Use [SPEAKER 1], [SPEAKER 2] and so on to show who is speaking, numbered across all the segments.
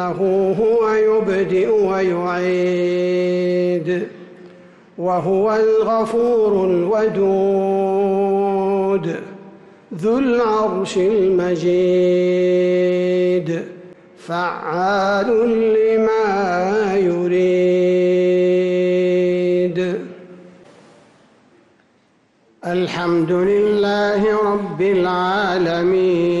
[SPEAKER 1] إنه هو يبدئ ويعيد وهو الغفور الودود ذو العرش المجيد فعال لما يريد. الحمد لله رب العالمين.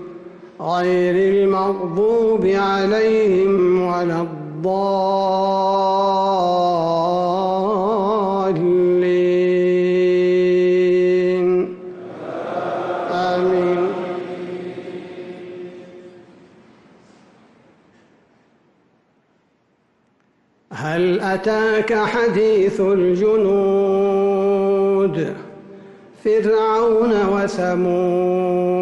[SPEAKER 1] غير المغضوب عليهم ولا الضالين. آمين. هل أتاك حديث الجنود؟ فرعون وثمود.